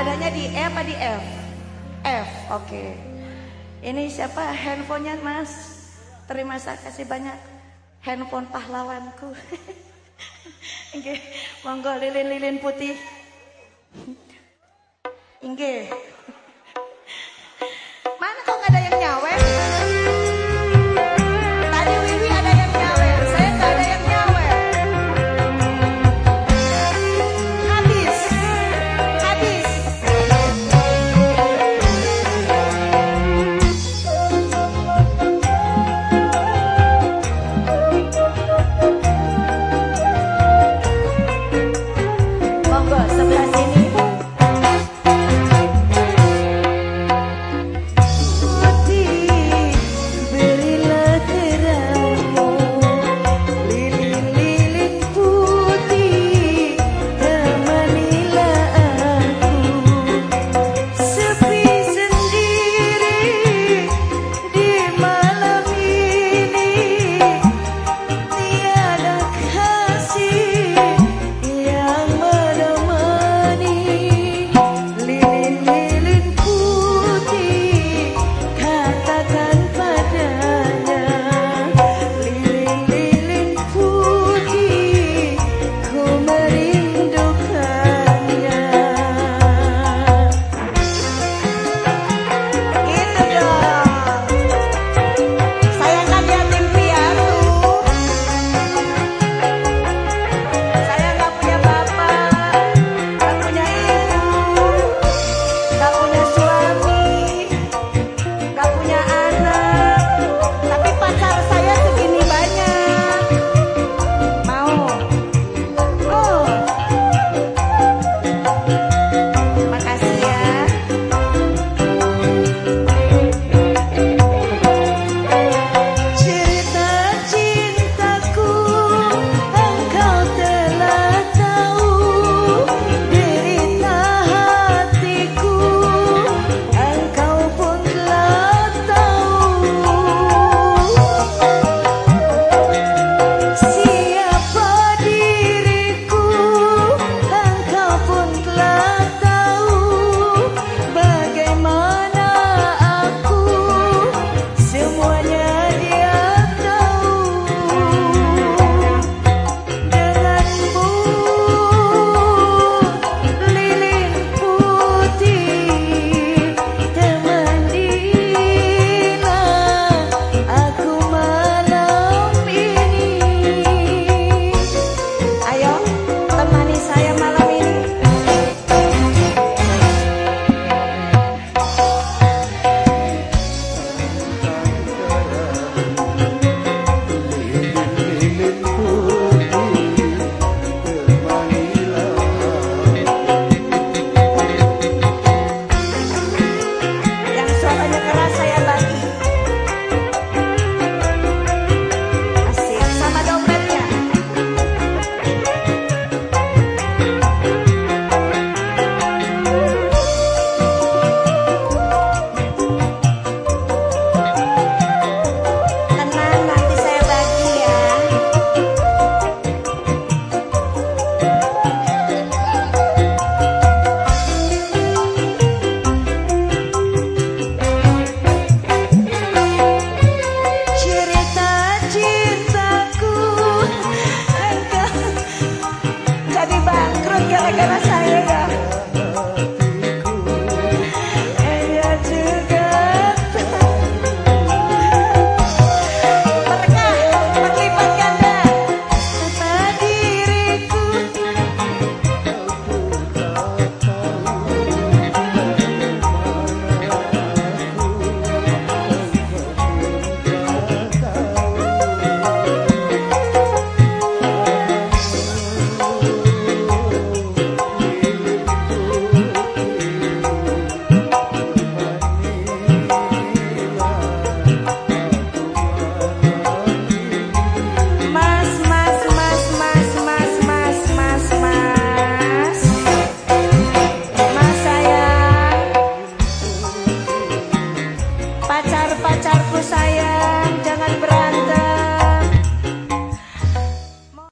Nadanya di E apa di F? F, oke. Ini siapa? Handphonenya mas? Terima kasih banyak. Handphone pahlawanku Oke, monggo lilin-lilin putih. Inge, que vas a llegar.